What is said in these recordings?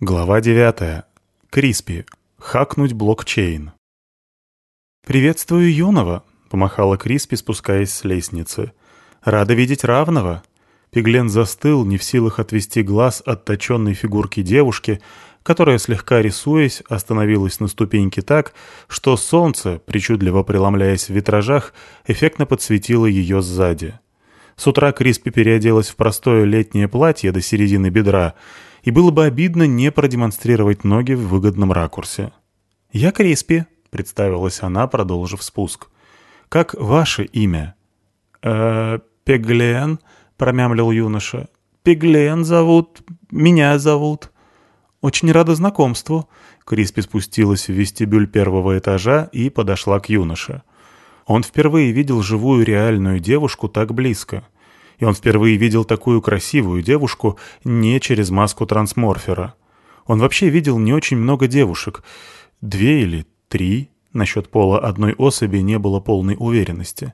Глава 9. Криспи. Хакнуть блокчейн. «Приветствую юного», — помахала Криспи, спускаясь с лестницы. «Рада видеть равного». Пиглен застыл, не в силах отвести глаз от точенной фигурки девушки, которая, слегка рисуясь, остановилась на ступеньке так, что солнце, причудливо преломляясь в витражах, эффектно подсветило ее сзади. С утра Криспи переоделась в простое летнее платье до середины бедра — и было бы обидно не продемонстрировать ноги в выгодном ракурсе. «Я Криспи», — представилась она, продолжив спуск. «Как ваше имя?» «Э, Пеглен», — промямлил юноша. «Пеглен зовут, меня зовут». «Очень рада знакомству». Криспи спустилась в вестибюль первого этажа и подошла к юноше. Он впервые видел живую реальную девушку так близко — и он впервые видел такую красивую девушку не через маску трансморфера. Он вообще видел не очень много девушек. Две или три. Насчет пола одной особи не было полной уверенности.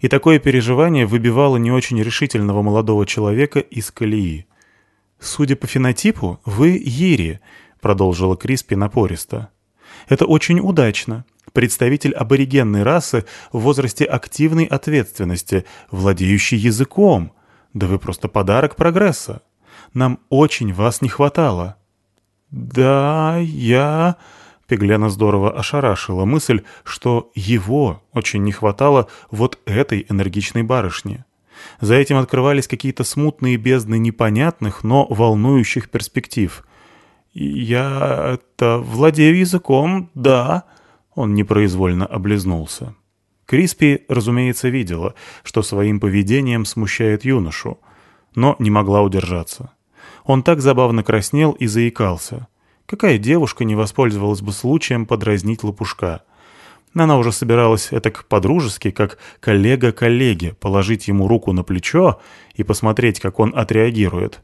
И такое переживание выбивало не очень решительного молодого человека из колеи. «Судя по фенотипу, вы Ири», — продолжила Криспи напористо. «Это очень удачно представитель аборигенной расы в возрасте активной ответственности, владеющий языком. Да вы просто подарок прогресса. Нам очень вас не хватало». «Да, я...» Пегляна здорово ошарашила мысль, что его очень не хватало вот этой энергичной барышни. За этим открывались какие-то смутные бездны непонятных, но волнующих перспектив. «Я... это... владею языком, да», он непроизвольно облизнулся. Криспи, разумеется, видела, что своим поведением смущает юношу, но не могла удержаться. Он так забавно краснел и заикался. Какая девушка не воспользовалась бы случаем подразнить лопушка? Она уже собиралась этак по-дружески, как коллега коллеге, положить ему руку на плечо и посмотреть, как он отреагирует.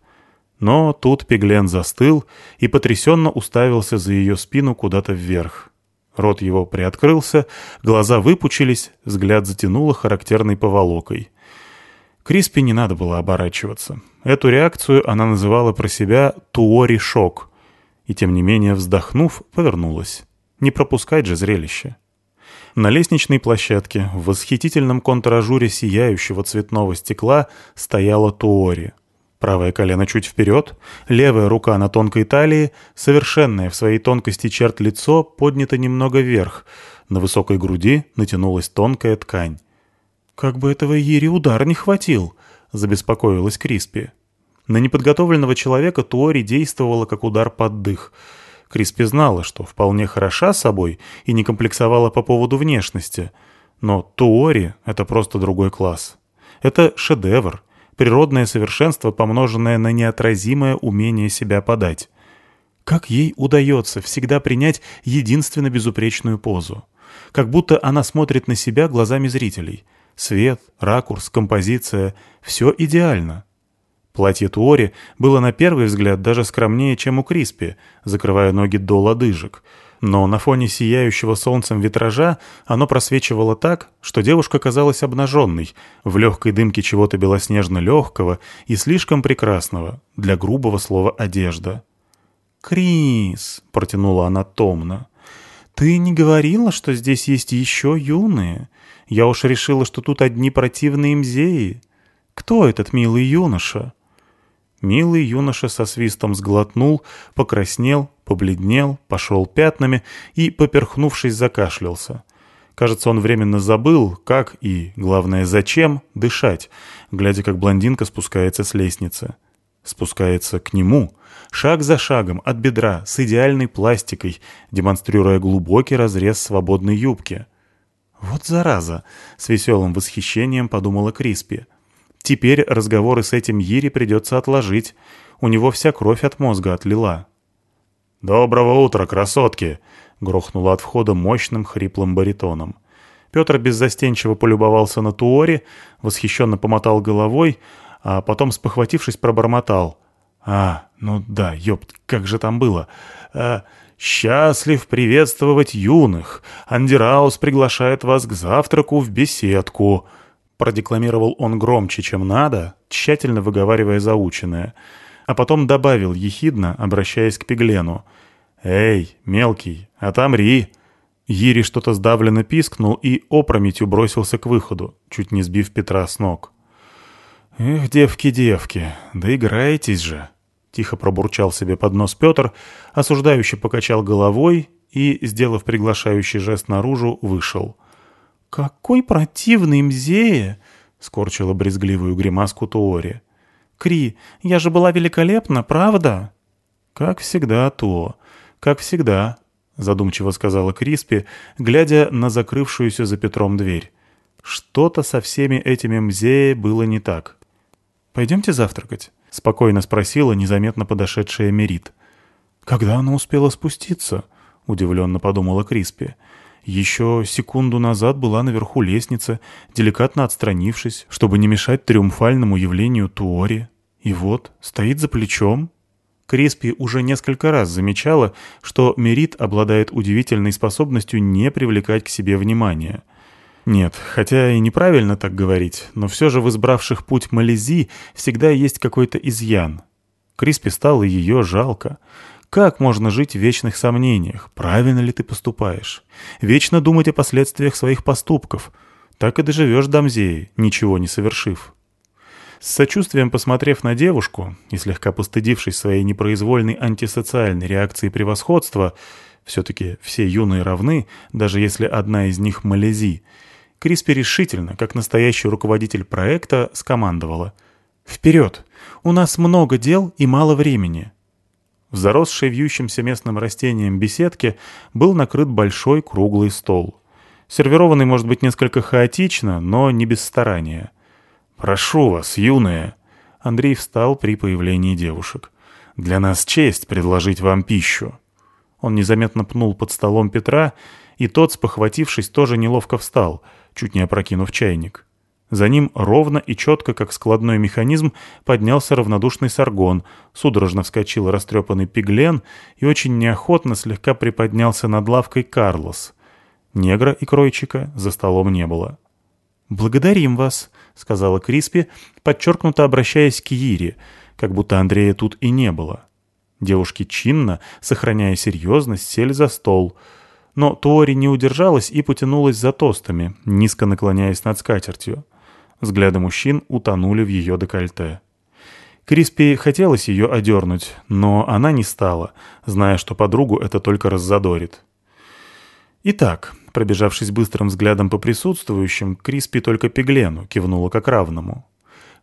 Но тут Пеглен застыл и потрясенно уставился за ее спину куда-то вверх. Рот его приоткрылся, глаза выпучились, взгляд затянуло характерной поволокой. Криспи не надо было оборачиваться. Эту реакцию она называла про себя «туори-шок». И тем не менее, вздохнув, повернулась. Не пропускать же зрелище. На лестничной площадке, в восхитительном контражуре сияющего цветного стекла, стояла Туори. Правое колено чуть вперед, левая рука на тонкой талии, совершенное в своей тонкости черт лицо поднято немного вверх. На высокой груди натянулась тонкая ткань. «Как бы этого Ири удар не хватил!» — забеспокоилась Криспи. На неподготовленного человека Туори действовала как удар под дых. Криспи знала, что вполне хороша собой и не комплексовала по поводу внешности. Но Туори — это просто другой класс. Это шедевр — природное совершенство, помноженное на неотразимое умение себя подать. Как ей удается всегда принять единственно безупречную позу? Как будто она смотрит на себя глазами зрителей. Свет, ракурс, композиция — все идеально. Платье Туори было на первый взгляд даже скромнее, чем у Криспи, закрывая ноги до лодыжек — но на фоне сияющего солнцем витража оно просвечивало так, что девушка казалась обнаженной, в легкой дымке чего-то белоснежно-легкого и слишком прекрасного для грубого слова «одежда». «Крис», — протянула она томно, — «ты не говорила, что здесь есть еще юные? Я уж решила, что тут одни противные мзеи. Кто этот милый юноша?» Милый юноша со свистом сглотнул, покраснел, побледнел, пошел пятнами и, поперхнувшись, закашлялся. Кажется, он временно забыл, как и, главное, зачем дышать, глядя, как блондинка спускается с лестницы. Спускается к нему, шаг за шагом, от бедра, с идеальной пластикой, демонстрируя глубокий разрез свободной юбки. «Вот зараза!» — с веселым восхищением подумала Криспи. Теперь разговоры с этим Ири придется отложить. У него вся кровь от мозга отлила. «Доброго утра, красотки!» — грохнуло от входа мощным хриплым баритоном. Петр беззастенчиво полюбовался на Туори, восхищенно помотал головой, а потом, спохватившись, пробормотал. «А, ну да, ёпт, как же там было? А, «Счастлив приветствовать юных. Андераус приглашает вас к завтраку в беседку». Продекламировал он громче, чем надо, тщательно выговаривая заученное. а потом добавил ехидно, обращаясь к Пиглену. «Эй, мелкий, отомри!» Ири что-то сдавленно пискнул и опрометью бросился к выходу, чуть не сбив Петра с ног. «Эх, девки-девки, да играетесь же!» Тихо пробурчал себе под нос Петр, осуждающе покачал головой и, сделав приглашающий жест наружу, вышел. «Какой противный Мзея!» — скорчила брезгливую гримаску Туори. «Кри, я же была великолепна, правда?» «Как всегда, то. Как всегда», — задумчиво сказала Криспи, глядя на закрывшуюся за Петром дверь. «Что-то со всеми этими Мзея было не так». «Пойдемте завтракать?» — спокойно спросила незаметно подошедшая Мерит. «Когда она успела спуститься?» — удивленно подумала Криспи. Еще секунду назад была наверху лестницы, деликатно отстранившись, чтобы не мешать триумфальному явлению Туори. И вот, стоит за плечом. Криспи уже несколько раз замечала, что Мерит обладает удивительной способностью не привлекать к себе внимания — нет, хотя и неправильно так говорить, но все же в избравших путь Малези всегда есть какой-то изъян. Криспи стало ее жалко. Как можно жить в вечных сомнениях? Правильно ли ты поступаешь? Вечно думать о последствиях своих поступков. Так и доживешь до Мзеи, ничего не совершив. С сочувствием посмотрев на девушку и слегка постыдившись своей непроизвольной антисоциальной реакции превосходства, все-таки все юные равны, даже если одна из них Малези, Криспи решительно, как настоящий руководитель проекта, скомандовала. «Вперед! У нас много дел и мало времени!» В заросшей вьющимся местным растением беседке был накрыт большой круглый стол. Сервированный, может быть, несколько хаотично, но не без старания. «Прошу вас, юная!» Андрей встал при появлении девушек. «Для нас честь предложить вам пищу». Он незаметно пнул под столом Петра, и тот, спохватившись, тоже неловко встал — чуть не опрокинув чайник. За ним ровно и четко, как складной механизм, поднялся равнодушный саргон, судорожно вскочил растрепанный пиглен и очень неохотно слегка приподнялся над лавкой Карлос. Негра и кройчика за столом не было. «Благодарим вас», — сказала Криспи, подчеркнуто обращаясь к Ире, как будто Андрея тут и не было. Девушки чинно, сохраняя серьезность, сели за стол — но Туори не удержалась и потянулась за тостами, низко наклоняясь над скатертью. Взгляды мужчин утонули в ее декольте. Криспи хотелось ее одернуть, но она не стала, зная, что подругу это только раззадорит. Итак, пробежавшись быстрым взглядом по присутствующим, Криспи только Пиглену кивнула как равному.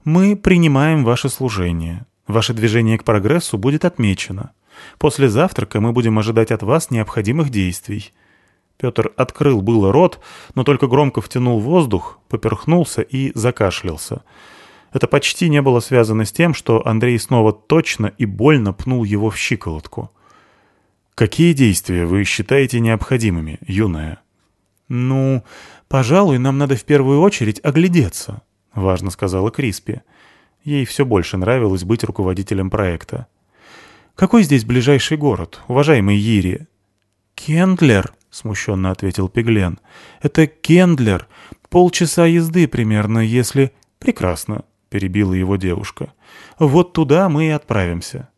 «Мы принимаем ваше служение. Ваше движение к прогрессу будет отмечено. После завтрака мы будем ожидать от вас необходимых действий. Петр открыл было рот, но только громко втянул воздух, поперхнулся и закашлялся. Это почти не было связано с тем, что Андрей снова точно и больно пнул его в щиколотку. «Какие действия вы считаете необходимыми, юная?» «Ну, пожалуй, нам надо в первую очередь оглядеться», — важно сказала Криспи. Ей все больше нравилось быть руководителем проекта. «Какой здесь ближайший город, уважаемый Ири?» «Кендлер», — смущенно ответил Пиглен. «Это Кендлер. Полчаса езды примерно, если...» «Прекрасно», — перебила его девушка. «Вот туда мы и отправимся.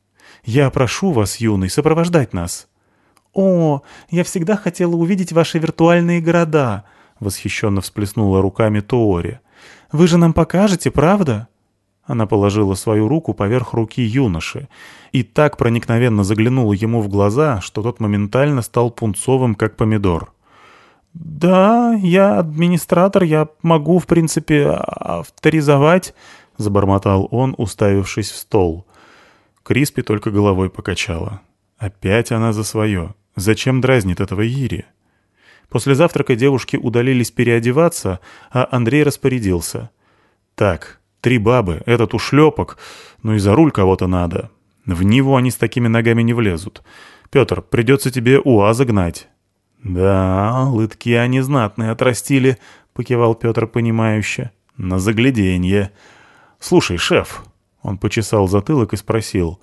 Я прошу вас, юный, сопровождать нас». «О, я всегда хотела увидеть ваши виртуальные города», — восхищенно всплеснула руками Тоори. «Вы же нам покажете, правда?» Она положила свою руку поверх руки юноши и так проникновенно заглянула ему в глаза, что тот моментально стал пунцовым, как помидор. «Да, я администратор, я могу, в принципе, авторизовать», — забормотал он, уставившись в стол. Криспи только головой покачала. Опять она за свое. Зачем дразнит этого Ири? После завтрака девушки удалились переодеваться, а Андрей распорядился. «Так, Три бабы, этот ушлепок, ну и за руль кого-то надо. В него они с такими ногами не влезут. Петр, придется тебе УАЗа гнать». «Да, лытки они знатные отрастили», — покивал Петр понимающе. «На загляденье». «Слушай, шеф», — он почесал затылок и спросил,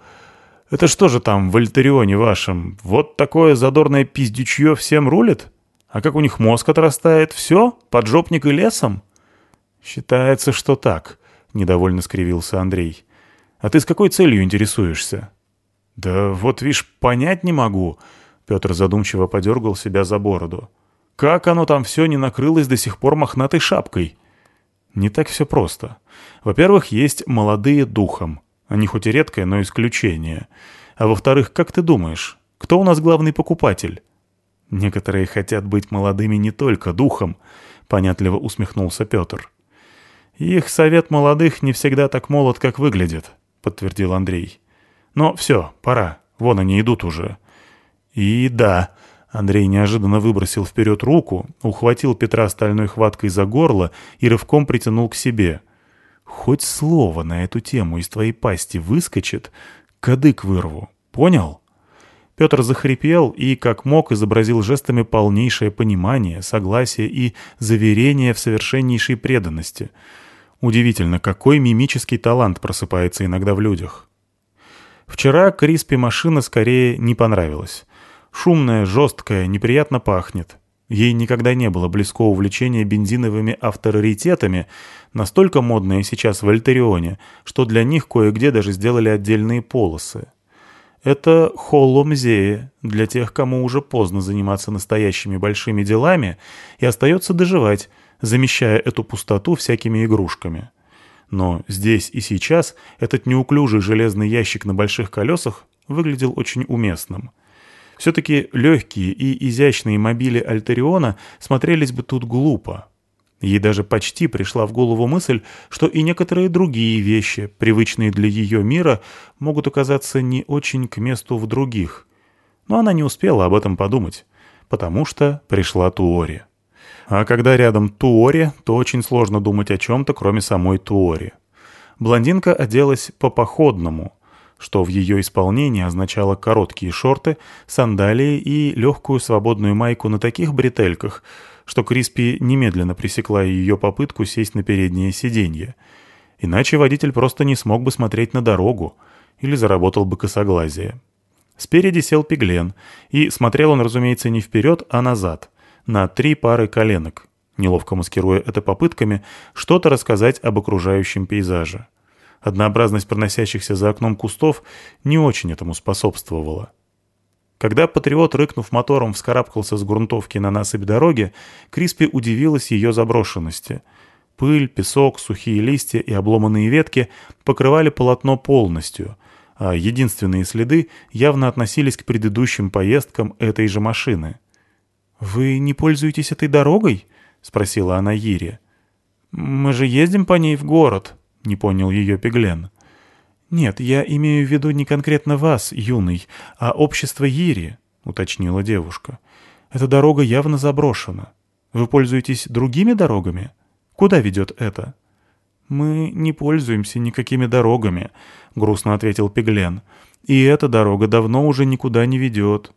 «это что же там в Альтерионе вашем? Вот такое задорное пиздючье всем рулит? А как у них мозг отрастает? Все? Поджопник и лесом?» «Считается, что так», — недовольно скривился Андрей. А ты с какой целью интересуешься?» «Да вот, видишь, понять не могу», — Петр задумчиво подергал себя за бороду. «Как оно там все не накрылось до сих пор мохнатой шапкой?» «Не так все просто. Во-первых, есть молодые духом. Они хоть и редкое, но исключение. А во-вторых, как ты думаешь, кто у нас главный покупатель?» «Некоторые хотят быть молодыми не только духом», — понятливо усмехнулся Петр. «Их совет молодых не всегда так молод, как выглядит», — подтвердил Андрей. «Но все, пора. Вон они идут уже». «И да», — Андрей неожиданно выбросил вперед руку, ухватил Петра стальной хваткой за горло и рывком притянул к себе. «Хоть слово на эту тему из твоей пасти выскочит, кадык вырву. Понял?» Петр захрипел и, как мог, изобразил жестами полнейшее понимание, согласие и заверение в совершеннейшей преданности — Удивительно, какой мимический талант просыпается иногда в людях. Вчера Криспи машина скорее не понравилась. Шумная, жесткая, неприятно пахнет. Ей никогда не было близкого увлечения бензиновыми авторитетами, настолько модные сейчас в Альтерионе, что для них кое-где даже сделали отдельные полосы. Это холло-мзея для тех, кому уже поздно заниматься настоящими большими делами и остается доживать, замещая эту пустоту всякими игрушками. Но здесь и сейчас этот неуклюжий железный ящик на больших колесах выглядел очень уместным. Все-таки легкие и изящные мобили Альтериона смотрелись бы тут глупо. Ей даже почти пришла в голову мысль, что и некоторые другие вещи, привычные для ее мира, могут оказаться не очень к месту в других. Но она не успела об этом подумать, потому что пришла Туори. А когда рядом Туори, то очень сложно думать о чем-то, кроме самой Туори. Блондинка оделась по-походному, что в ее исполнении означало короткие шорты, сандалии и легкую свободную майку на таких бретельках, что Криспи немедленно пресекла ее попытку сесть на переднее сиденье. Иначе водитель просто не смог бы смотреть на дорогу или заработал бы косоглазие. Спереди сел Пиглен, и смотрел он, разумеется, не вперед, а назад — на три пары коленок, неловко маскируя это попытками что-то рассказать об окружающем пейзаже. Однообразность проносящихся за окном кустов не очень этому способствовала. Когда патриот, рыкнув мотором, вскарабкался с грунтовки на насыпь дороги, Криспи удивилась ее заброшенности. Пыль, песок, сухие листья и обломанные ветки покрывали полотно полностью, а единственные следы явно относились к предыдущим поездкам этой же машины — «Вы не пользуетесь этой дорогой?» — спросила она Ире. «Мы же ездим по ней в город», — не понял ее Пеглен. «Нет, я имею в виду не конкретно вас, юный, а общество Ири», — уточнила девушка. «Эта дорога явно заброшена. Вы пользуетесь другими дорогами? Куда ведет это?» «Мы не пользуемся никакими дорогами», — грустно ответил Пеглен. «И эта дорога давно уже никуда не ведет».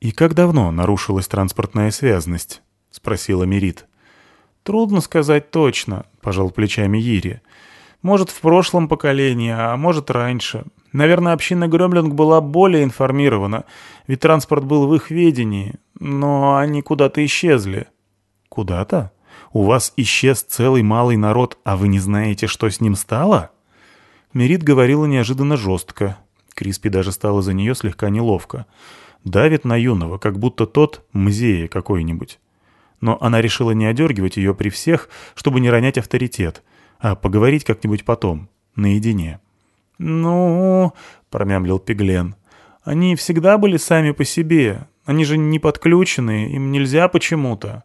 «И как давно нарушилась транспортная связность?» — спросила Мерит. «Трудно сказать точно», — пожал плечами Ири. «Может, в прошлом поколении, а может, раньше. Наверное, община Гремлинг была более информирована, ведь транспорт был в их ведении, но они куда-то исчезли». «Куда-то? У вас исчез целый малый народ, а вы не знаете, что с ним стало?» Мерит говорила неожиданно жестко. Криспи даже стало за нее слегка неловко давит на юного, как будто тот мзея какой-нибудь. Но она решила не одергивать ее при всех, чтобы не ронять авторитет, а поговорить как-нибудь потом, наедине. «Ну...» — промямлил Пиглен. «Они всегда были сами по себе. Они же не подключены, им нельзя почему-то».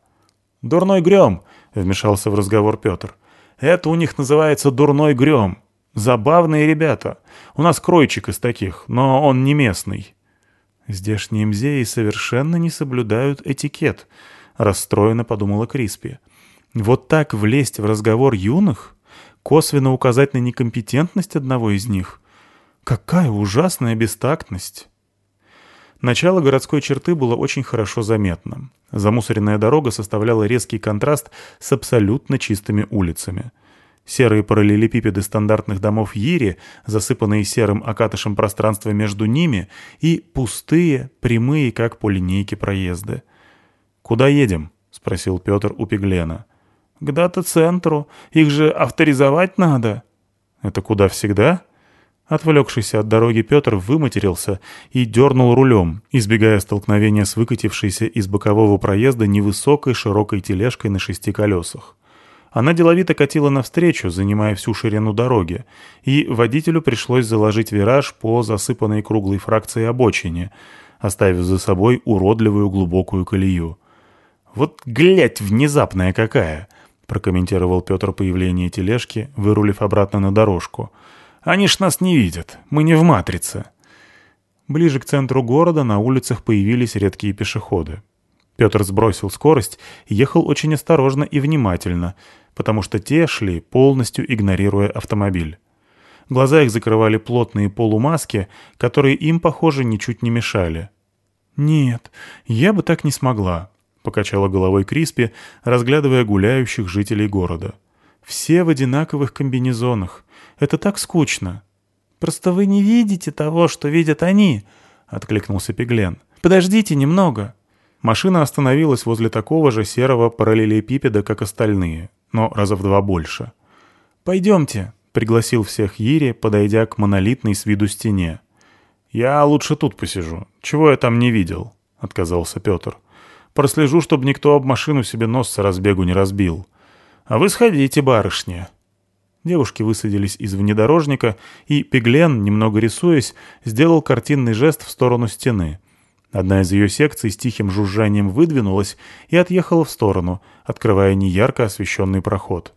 «Дурной грем», — вмешался в разговор Петр. «Это у них называется дурной грем. Забавные ребята. У нас кройчик из таких, но он не местный». «Здешние мзеи совершенно не соблюдают этикет», — расстроенно подумала Криспи. «Вот так влезть в разговор юных? Косвенно указать на некомпетентность одного из них? Какая ужасная бестактность!» Начало городской черты было очень хорошо заметно. Замусоренная дорога составляла резкий контраст с абсолютно чистыми улицами — Серые параллелепипеды стандартных домов Ири, засыпанные серым окатышем пространства между ними, и пустые, прямые, как по линейке проезды. «Куда едем?» — спросил Петр у Пеглена. «К дата-центру. Их же авторизовать надо». «Это куда всегда?» Отвлекшийся от дороги Петр выматерился и дернул рулем, избегая столкновения с выкатившейся из бокового проезда невысокой широкой тележкой на шести колесах. Она деловито катила навстречу, занимая всю ширину дороги, и водителю пришлось заложить вираж по засыпанной круглой фракции обочине, оставив за собой уродливую глубокую колею. «Вот глядь, внезапная какая!» — прокомментировал Петр появление тележки, вырулив обратно на дорожку — они ж нас не видят, мы не в «Матрице». Ближе к центру города на улицах появились редкие пешеходы. Петр сбросил скорость ехал очень осторожно и внимательно, потому что те шли, полностью игнорируя автомобиль. Глаза их закрывали плотные полумаски, которые им, похоже, ничуть не мешали. «Нет, я бы так не смогла», — покачала головой Криспи, разглядывая гуляющих жителей города. «Все в одинаковых комбинезонах. Это так скучно». «Просто вы не видите того, что видят они», — откликнулся Пиглен. «Подождите немного». Машина остановилась возле такого же серого параллелепипеда, как остальные, но раза в два больше. «Пойдемте», — пригласил всех Ири, подойдя к монолитной с виду стене. «Я лучше тут посижу. Чего я там не видел?» — отказался Петр. «Прослежу, чтобы никто об машину себе нос с разбегу не разбил. А вы сходите, барышня». Девушки высадились из внедорожника, и Пиглен, немного рисуясь, сделал картинный жест в сторону стены. Одна из ее секций с тихим жужжанием выдвинулась и отъехала в сторону, открывая неярко освещенный проход.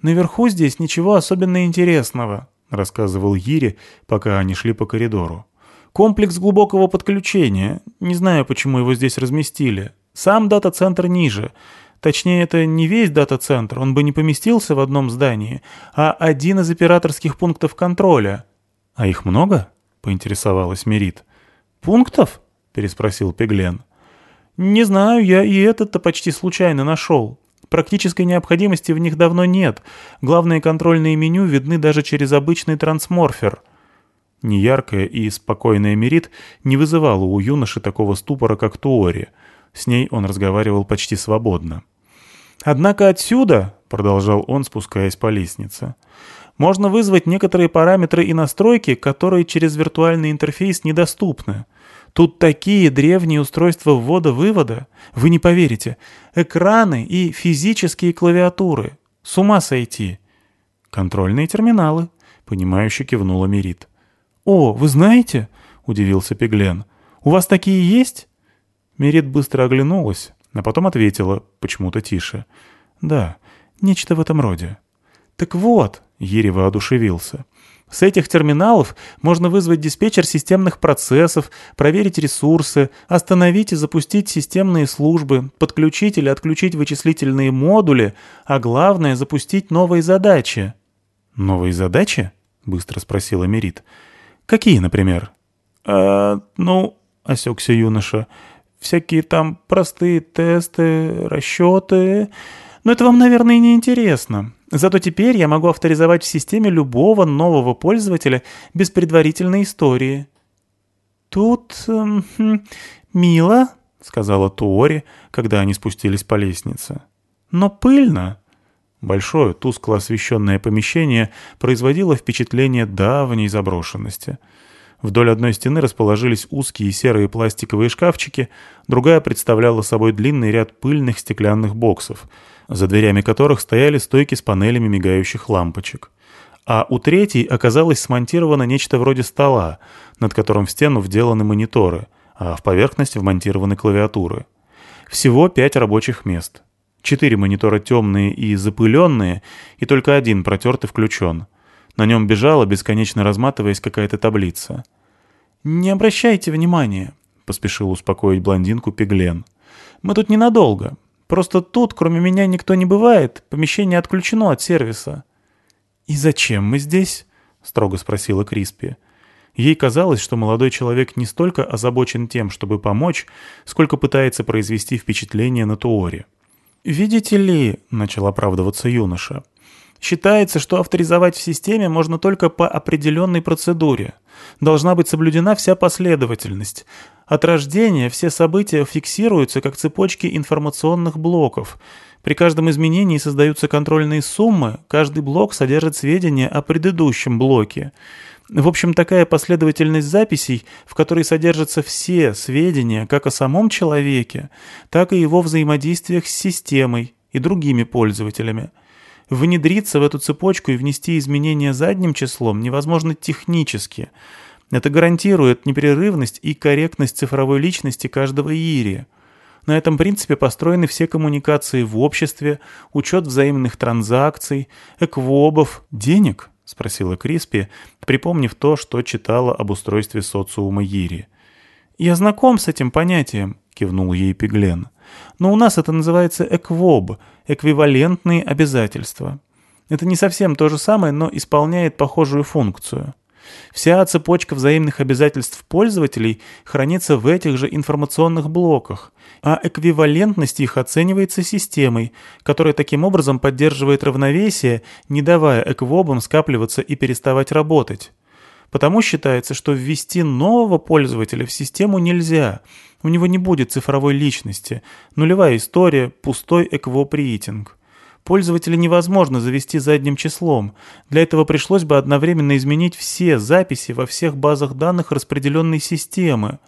«Наверху здесь ничего особенно интересного», — рассказывал Ири, пока они шли по коридору. «Комплекс глубокого подключения. Не знаю, почему его здесь разместили. Сам дата-центр ниже. Точнее, это не весь дата-центр, он бы не поместился в одном здании, а один из операторских пунктов контроля. «А их много?» — поинтересовалась Мерит. «Пунктов?» — переспросил Пеглен. «Не знаю, я и этот-то почти случайно нашел. Практической необходимости в них давно нет. Главные контрольные меню видны даже через обычный трансморфер». Неяркая и спокойная Мерит не вызывала у юноши такого ступора, как Туори. С ней он разговаривал почти свободно. «Однако отсюда», — продолжал он, спускаясь по лестнице, «можно вызвать некоторые параметры и настройки, которые через виртуальный интерфейс недоступны. Тут такие древние устройства ввода-вывода, вы не поверите, экраны и физические клавиатуры. С ума сойти». «Контрольные терминалы», — понимающе кивнула Мерит. «О, вы знаете?» — удивился Пеглен. «У вас такие есть?» Мерит быстро оглянулась, а потом ответила, почему-то тише. «Да, нечто в этом роде». «Так вот», — Ири воодушевился, — «с этих терминалов можно вызвать диспетчер системных процессов, проверить ресурсы, остановить и запустить системные службы, подключить или отключить вычислительные модули, а главное — запустить новые задачи». «Новые задачи?» — быстро спросила Мерит. «Какие, например?» «А, ну...» — осекся юноша — всякие там простые тесты, расчеты. Но это вам, наверное, не интересно. Зато теперь я могу авторизовать в системе любого нового пользователя без предварительной истории. Тут... Хм, мило, — сказала Туори, когда они спустились по лестнице. «Но пыльно». Большое, тускло освещенное помещение производило впечатление давней заброшенности — Вдоль одной стены расположились узкие серые пластиковые шкафчики, другая представляла собой длинный ряд пыльных стеклянных боксов, за дверями которых стояли стойки с панелями мигающих лампочек. А у третьей оказалось смонтировано нечто вроде стола, над которым в стену вделаны мониторы, а в поверхность вмонтированы клавиатуры. Всего пять рабочих мест. Четыре монитора темные и запыленные, и только один протертый включен — на нем бежала, бесконечно разматываясь, какая-то таблица. «Не обращайте внимания», — поспешил успокоить блондинку Пеглен. «Мы тут ненадолго. Просто тут, кроме меня, никто не бывает. Помещение отключено от сервиса». «И зачем мы здесь?» — строго спросила Криспи. Ей казалось, что молодой человек не столько озабочен тем, чтобы помочь, сколько пытается произвести впечатление на Туоре. «Видите ли», — начал оправдываться юноша, Считается, что авторизовать в системе можно только по определенной процедуре. Должна быть соблюдена вся последовательность. От рождения все события фиксируются как цепочки информационных блоков. При каждом изменении создаются контрольные суммы, каждый блок содержит сведения о предыдущем блоке. В общем, такая последовательность записей, в которой содержатся все сведения как о самом человеке, так и его взаимодействиях с системой и другими пользователями. Внедриться в эту цепочку и внести изменения задним числом невозможно технически. Это гарантирует непрерывность и корректность цифровой личности каждого Ири. На этом принципе построены все коммуникации в обществе, учет взаимных транзакций, эквобов, денег, — спросила Криспи, припомнив то, что читала об устройстве социума Ири. «Я знаком с этим понятием», — кивнул ей Пиглен. «Но у нас это называется эквоб — эквивалентные обязательства. Это не совсем то же самое, но исполняет похожую функцию. Вся цепочка взаимных обязательств пользователей хранится в этих же информационных блоках, а эквивалентность их оценивается системой, которая таким образом поддерживает равновесие, не давая эквобам скапливаться и переставать работать. Потому считается, что ввести нового пользователя в систему нельзя, у него не будет цифровой личности, нулевая история, пустой эквоп-рейтинг. Пользователя невозможно завести задним числом. Для этого пришлось бы одновременно изменить все записи во всех базах данных распределенной системы.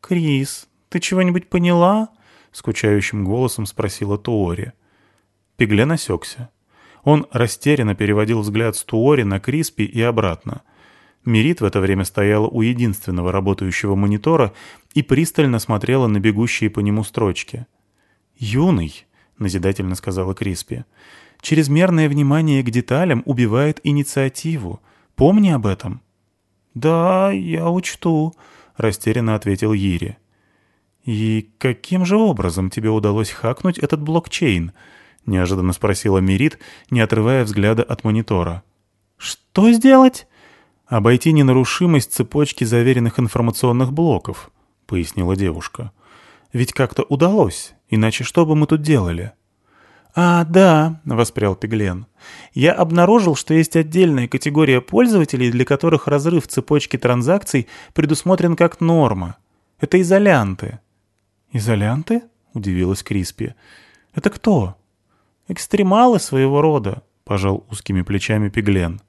«Крис, ты чего-нибудь поняла?» — скучающим голосом спросила Туори. Пиглен осекся. Он растерянно переводил взгляд с Туори на Криспи и обратно. Мирит в это время стояла у единственного работающего монитора и пристально смотрела на бегущие по нему строчки. «Юный», — назидательно сказала Криспи. «Чрезмерное внимание к деталям убивает инициативу. Помни об этом». «Да, я учту», — растерянно ответил Ири. «И каким же образом тебе удалось хакнуть этот блокчейн?» — неожиданно спросила Мирит, не отрывая взгляда от монитора. «Что сделать?» «Обойти ненарушимость цепочки заверенных информационных блоков», — пояснила девушка. «Ведь как-то удалось. Иначе что бы мы тут делали?» «А, да», — воспрял Пиглен. «Я обнаружил, что есть отдельная категория пользователей, для которых разрыв цепочки транзакций предусмотрен как норма. Это изолянты». «Изолянты?» — удивилась Криспи. «Это кто?» «Экстремалы своего рода», — пожал узкими плечами Пиглен.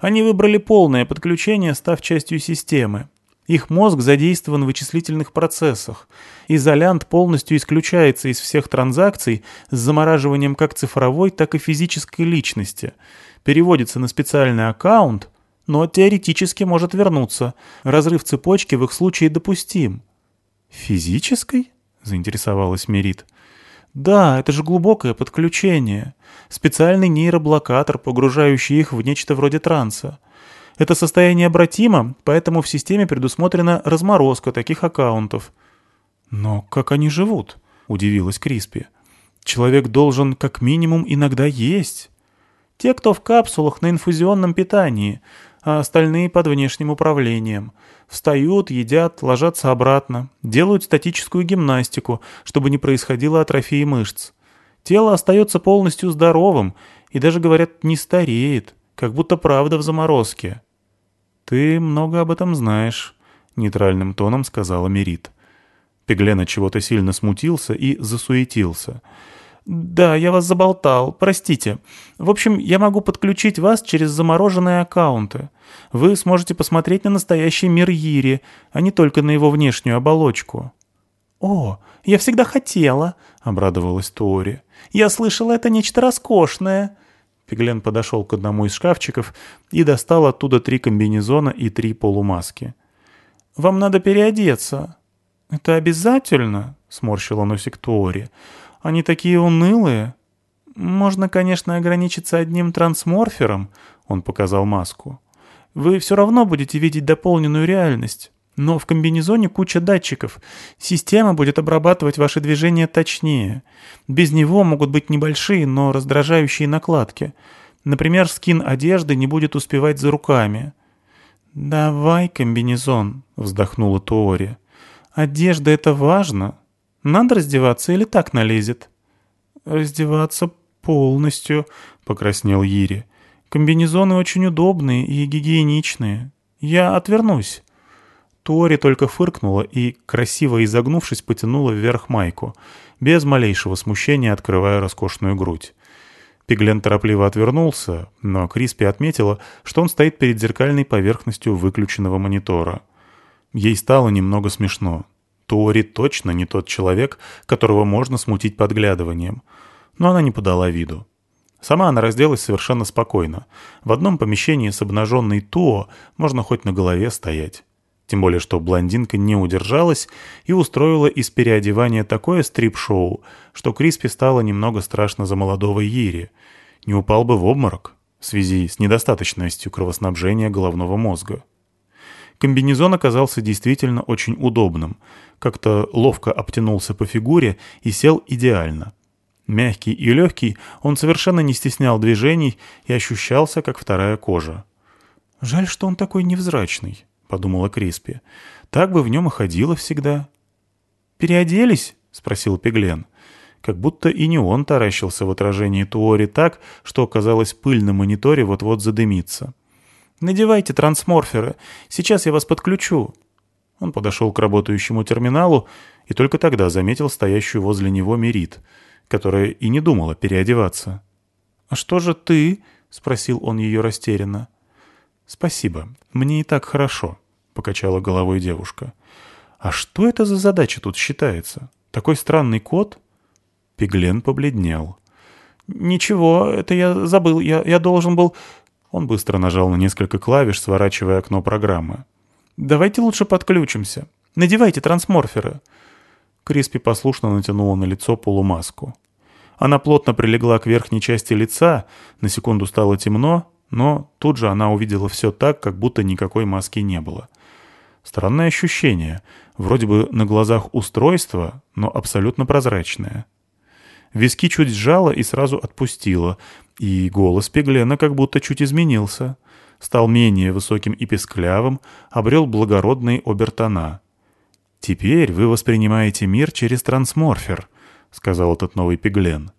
«Они выбрали полное подключение, став частью системы. Их мозг задействован в вычислительных процессах. Изолянт полностью исключается из всех транзакций с замораживанием как цифровой, так и физической личности. Переводится на специальный аккаунт, но теоретически может вернуться. Разрыв цепочки в их случае допустим. «Физической?» — заинтересовалась Мерит. «Да, это же глубокое подключение. Специальный нейроблокатор, погружающий их в нечто вроде транса. Это состояние обратимо, поэтому в системе предусмотрена разморозка таких аккаунтов. «Но как они живут?» — удивилась Криспи. «Человек должен как минимум иногда есть. Те, кто в капсулах на инфузионном питании, а остальные под внешним управлением. Встают, едят, ложатся обратно, делают статическую гимнастику, чтобы не происходило атрофии мышц. Тело остается полностью здоровым и даже, говорят, не стареет, как будто правда в заморозке». «Ты много об этом знаешь», — нейтральным тоном сказала Мерит. Пеглена чего-то сильно смутился и засуетился. «Да, я вас заболтал, простите. В общем, я могу подключить вас через замороженные аккаунты. Вы сможете посмотреть на настоящий мир Ири, а не только на его внешнюю оболочку». «О, я всегда хотела», — обрадовалась Тори. «Я слышала, это нечто роскошное». Фиглен подошел к одному из шкафчиков и достал оттуда три комбинезона и три полумаски. «Вам надо переодеться». «Это обязательно?» — сморщила носик Туори. «Они такие унылые». «Можно, конечно, ограничиться одним трансморфером», — он показал маску. «Вы все равно будете видеть дополненную реальность». Но в комбинезоне куча датчиков. Система будет обрабатывать ваши движения точнее. Без него могут быть небольшие, но раздражающие накладки. Например, скин одежды не будет успевать за руками. «Давай комбинезон», — вздохнула Туори. «Одежда — это важно. Надо раздеваться или так налезет?» «Раздеваться полностью», — покраснел Ири. «Комбинезоны очень удобные и гигиеничные. Я отвернусь». Туори только фыркнула и, красиво изогнувшись, потянула вверх майку, без малейшего смущения открывая роскошную грудь. Пиглен торопливо отвернулся, но Криспи отметила, что он стоит перед зеркальной поверхностью выключенного монитора. Ей стало немного смешно. Туори точно не тот человек, которого можно смутить подглядыванием. Но она не подала виду. Сама она разделась совершенно спокойно. В одном помещении с обнаженной Туо можно хоть на голове стоять. Тем более, что блондинка не удержалась и устроила из переодевания такое стрип-шоу, что Криспи стало немного страшно за молодого Ири. Не упал бы в обморок в связи с недостаточностью кровоснабжения головного мозга. Комбинезон оказался действительно очень удобным. Как-то ловко обтянулся по фигуре и сел идеально. Мягкий и легкий, он совершенно не стеснял движений и ощущался, как вторая кожа. «Жаль, что он такой невзрачный», — подумала Криспи. «Так бы в нем и ходила всегда». «Переоделись?» — спросил Пеглен. Как будто и не он таращился в отражении Туори так, что, казалось, пыль на мониторе вот-вот задымится. «Надевайте трансморферы. Сейчас я вас подключу». Он подошел к работающему терминалу и только тогда заметил стоящую возле него Мерит, которая и не думала переодеваться. «А что же ты?» — спросил он ее растерянно. «Спасибо. Мне и так хорошо», — покачала головой девушка. «А что это за задача тут считается? Такой странный код?» Пиглен побледнел. «Ничего, это я забыл. Я, я должен был...» Он быстро нажал на несколько клавиш, сворачивая окно программы. «Давайте лучше подключимся. Надевайте трансморферы». Криспи послушно натянула на лицо полумаску. Она плотно прилегла к верхней части лица, на секунду стало темно, но тут же она увидела все так, как будто никакой маски не было. Странное ощущение, вроде бы на глазах устройство, но абсолютно прозрачное. Виски чуть сжала и сразу отпустила, и голос Пеглена как будто чуть изменился. Стал менее высоким и песклявым, обрел благородные обертона. «Теперь вы воспринимаете мир через трансморфер», — сказал этот новый Пеглен.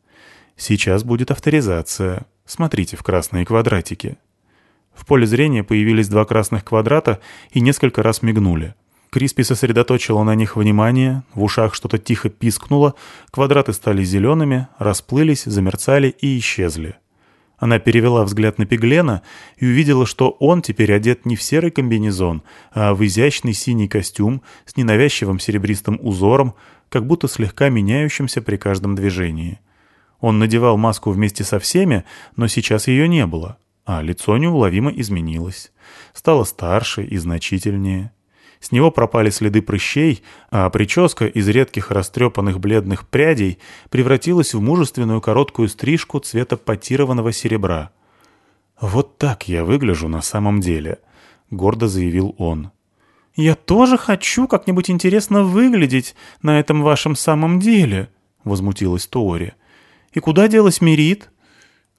«Сейчас будет авторизация. Смотрите в красные квадратики». В поле зрения появились два красных квадрата и несколько раз мигнули. Криспи сосредоточила на них внимание, в ушах что-то тихо пискнуло, квадраты стали зелеными, расплылись, замерцали и исчезли. Она перевела взгляд на Пиглена и увидела, что он теперь одет не в серый комбинезон, а в изящный синий костюм с ненавязчивым серебристым узором, как будто слегка меняющимся при каждом движении. Он надевал маску вместе со всеми, но сейчас ее не было, а лицо неуловимо изменилось. Стало старше и значительнее. С него пропали следы прыщей, а прическа из редких растрепанных бледных прядей превратилась в мужественную короткую стрижку цвета потированного серебра. «Вот так я выгляжу на самом деле», — гордо заявил он. «Я тоже хочу как-нибудь интересно выглядеть на этом вашем самом деле», — возмутилась Тори. «И куда делась Мерит?»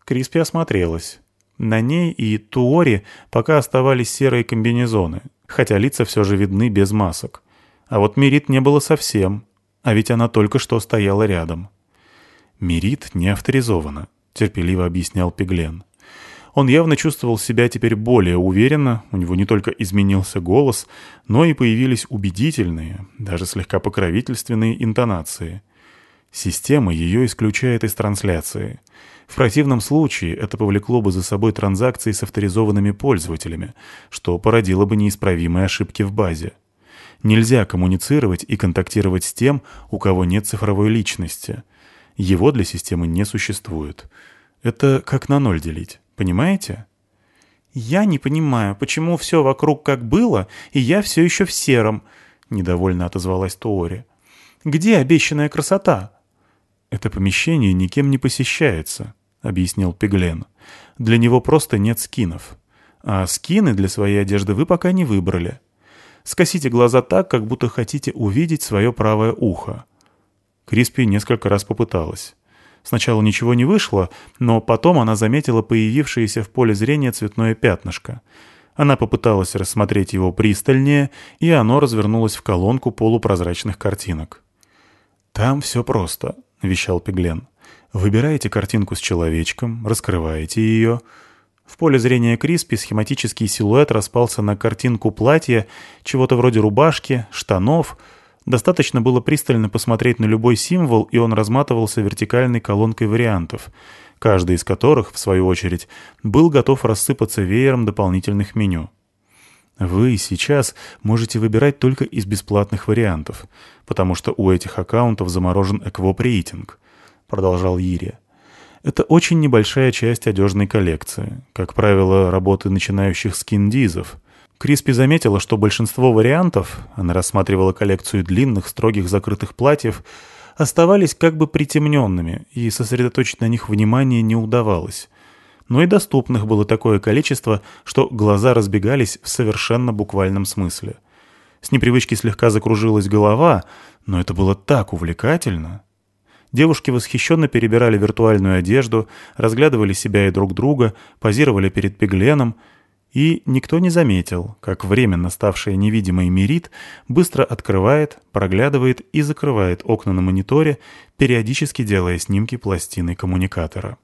Криспи осмотрелась. На ней и Туори пока оставались серые комбинезоны, хотя лица все же видны без масок. А вот Мирит не было совсем, а ведь она только что стояла рядом. «Мирит не авторизована», — терпеливо объяснял Пеглен. Он явно чувствовал себя теперь более уверенно, у него не только изменился голос, но и появились убедительные, даже слегка покровительственные интонации. Система ее исключает из трансляции — в противном случае это повлекло бы за собой транзакции с авторизованными пользователями, что породило бы неисправимые ошибки в базе. Нельзя коммуницировать и контактировать с тем, у кого нет цифровой личности. Его для системы не существует. Это как на ноль делить, понимаете? «Я не понимаю, почему все вокруг как было, и я все еще в сером», — недовольно отозвалась Тоори. «Где обещанная красота?» «Это помещение никем не посещается», — объяснил Пиглен. «Для него просто нет скинов. А скины для своей одежды вы пока не выбрали. Скосите глаза так, как будто хотите увидеть свое правое ухо». Криспи несколько раз попыталась. Сначала ничего не вышло, но потом она заметила появившееся в поле зрения цветное пятнышко. Она попыталась рассмотреть его пристальнее, и оно развернулось в колонку полупрозрачных картинок. «Там все просто», — вещал Пиглен. Выбираете картинку с человечком, раскрываете ее. В поле зрения Криспи схематический силуэт распался на картинку платья, чего-то вроде рубашки, штанов. Достаточно было пристально посмотреть на любой символ, и он разматывался вертикальной колонкой вариантов. каждый из которых, в свою очередь, был готов рассыпаться веером дополнительных меню. Вы сейчас можете выбирать только из бесплатных вариантов, потому что у этих аккаунтов заморожен эквопрейтинг, продолжал Ири. Это очень небольшая часть одежной коллекции, как правило, работы начинающих скиндизов. Криспи заметила, что большинство вариантов, она рассматривала коллекцию длинных, строгих закрытых платьев, оставались как бы притемненными, и сосредоточить на них внимание не удавалось. Но и доступных было такое количество, что глаза разбегались в совершенно буквальном смысле. С непривычки слегка закружилась голова, но это было так увлекательно. Девушки восхищенно перебирали виртуальную одежду, разглядывали себя и друг друга, позировали перед пигленом — и никто не заметил, как временно ставшая невидимой Мерит быстро открывает, проглядывает и закрывает окна на мониторе, периодически делая снимки пластины коммуникатора.